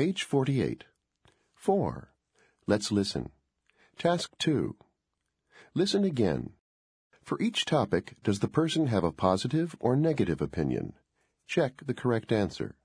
Page 48. 4. Let's listen. Task 2. Listen again. For each topic, does the person have a positive or negative opinion? Check the correct answer.